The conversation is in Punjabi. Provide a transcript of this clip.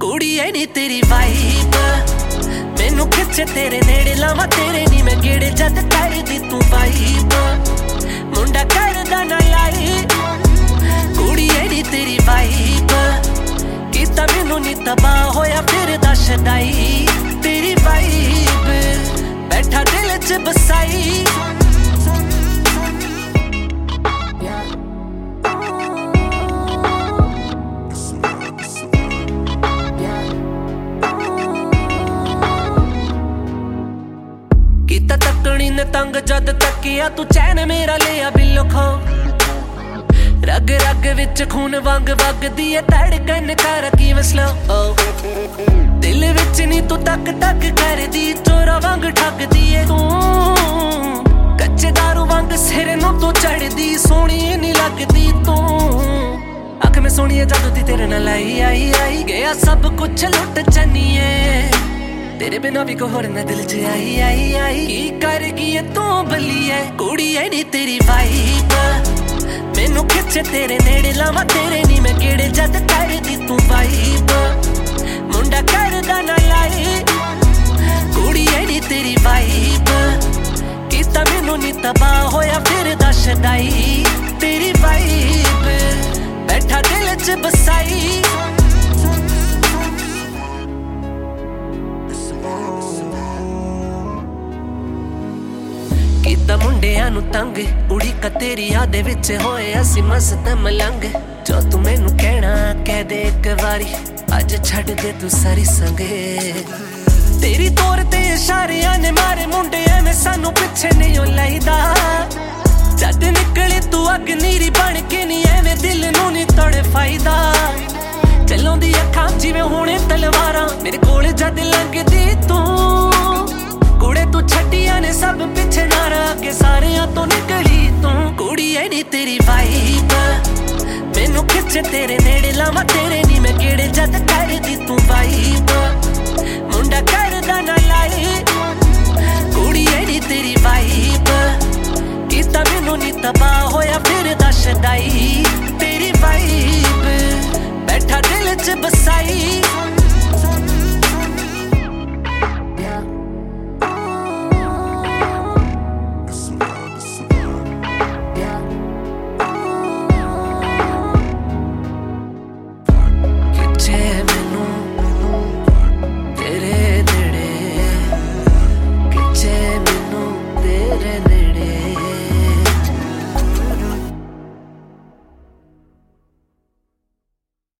ਕੁੜੀਏ ਨੀ ਤੇਰੀ ਵਾਈਬ ਮੈਨੂੰ ਖਿੱਚ ਤੇਰੇ ਨੇੜੇ ਲਾਵਾਂ ਤੇਰੇ ਨੀ ਮੈਂ ਗੇੜੇ ਜਦ ਪਾਈ ਦੀ ਤੂੰ ਵਾਈਬ ਕੀਤਾ ਮੈਨੂੰ ਨੀ ਤਬਾਹ ਹੋਇਆ ਫਿਰ ਦਾ ਸ਼ਦਾਈ ਤੇਰੀ ਵਾਈਬ ਬੈਠਾ ਦਿਲ 'ਚ ਬਸਾਈ It's a vibe, it's a vibe. ਰਗ ਵਿੱਚ ਖੂਨ ਵਾਂਗ ਵਗਦੀ ਏ ਧੜਕਨ ਕਰ ਕੀ ਵਸਲੋ? ਦਿਲ ਵਿੱਚ ਨਹੀਂ ਤੂੰ ਤੱਕ ਤੱਕ ਕਰਦੀ ਚੋਰਾ ਵਾਂਗ ਠੱਗਦੀ ਏ ਤੂੰ। ਕੱਚੇ ਦਾਰੂ ਵਾਂਗ ਸਿਰ ਨੂੰ ਤੂੰ ਚੜਦੀ, ਸੋਹਣੀ ਨਹੀਂ ਲੱਗਦੀ ਤੂੰ। ਅੱਖ ਮੈਂ ਸੋਹਣੀ ਜਦੋਂ ਦੀ ਤੇਰੇ ਨਾਲ ਆਈ ਆਈ ਆਈ ਗਿਆ, ਸਭ ਕੁਝ ਲੁੱਟ ਚੰਨੀਏ ਤੇਰੇ ਬਿਨਾ ਵੀ ਕੋਈ ਹੋਰ ਨਾ ਦਿਲ 'ਚ ਆਈ ਆਈ ਆਈ। ਕੀ ਕਰ ਗਈ ਏ ਤੂੰ ਬੱਲੀਏ ਕੁੜੀ ਐ ਨੀ ਤੇਰੀ ਵਾਈਬ ਮੈਨੂੰ ਖਿੱਚੇ ਤੇਰੇ ਨੇੜੇ ਲਾਵਾਂ, ਤੇਰੇ ਨੀ ਮੈਂ ਕਿਹੜੇ ਜਦ ਕਰਦੀ ਤੂੰ ਵਾਈਬ ਮੁੰਡਾ ਕਰਦਾ ਨਾ ਲਾਈ ਕੁੜੀ ਐ ਤੇਰੀ ਵਾਈਬ ਕੀਤਾ ਮੈਨੂੰ ਨੀ ਤਬਾਹ ਹੋਇਆ, ਫਿਰ ਦਾ ਸ਼ਦਾਈ ਤੇਰੀ ਵਾਈਬ ਬੈਠਾ ਦਿਲ 'ਚ ਬਸਾਈ ਕੀਤਾ ਮੁੰਡਿਆਂ ਨੂੰ ਤੰਗ। ਉੜੀ ਤੇਰੀ ਯਾਦ ਵਿੱਚ ਹੋਏ, ਅਸੀਂ ਮਸਤ ਮਲੰਗ। ਜੋ ਤੂੰ ਮੈਨੂੰ ਕਹਿਣਾ, ਕਹਿ ਦੇ ਇੱਕ ਵਾਰੀ। ਅੱਜ ਛੱਡ ਦੇ ਤੂੰ ਸਾਰੀ ਸੰਗੇ। ਤੇਰੀ ਤੋਰ ਤੇ ਇਸ਼ਾਰਿਆਂ ਨੇ ਮਾਰੇ ਮੁੰਡੇ, ਐਵੇਂ ਸਾਨੂੰ ਪਿੱਛੇ ਨਹੀਂ ਓ ਲਈਦਾ। ਜਦ ਨਿਕਲੇ ਤੂੰ ਅੱਗ ਨੀਰੀ ਬਣ ਕੇ ਨਹੀਂ ਐਵੇਂ ਦਿਲ ਨੂੰ ਨਹੀਂ ਤੋੜੇ ਫਾਇਦਾ। ਚੱਲੋਂਦੀ ਅੱਖਾਂ ਜਿਵੇਂ ਹੁਣੇ ਤਲਵਾਰਾਂ, ਮੇਰੇ ਕੋਲ ਜਦ ਲੰਘਦੀ ਤੂੰ। ਤੂੰ ਕੁੜੀ ਨੀ ਤੇਰੀ ਵਾਈਬ ਮੈਨੂੰ ਖਿੱਚੇ ਤੇਰੇ ਨੇੜੇ ਲਾਵਾਂ, ਤੇਰੇ ਨੀ ਮੈਂ ਕਿਹੜੇ ਜਦ ਕਰਦੀ ਤੂੰ ਵਾਈਬ ਮੁੰਡਾ ਕਰਦਾ ਨਾ ਲਾਈ ਕੁੜੀ ਐ ਨੀ ਤੇਰੀ ਵਾਈਬ ਕੀਤਾ ਮੈਨੂੰ ਨੀ ਤਬਾਹ ਹੋਇਆ, ਫਿਰ ਦਾ ਸ਼ਦਾਈ ਤੇਰੀ ਵਾਈਬ ਬੈਠਾ ਦਿਲ 'ਚ ਬਸਾਈ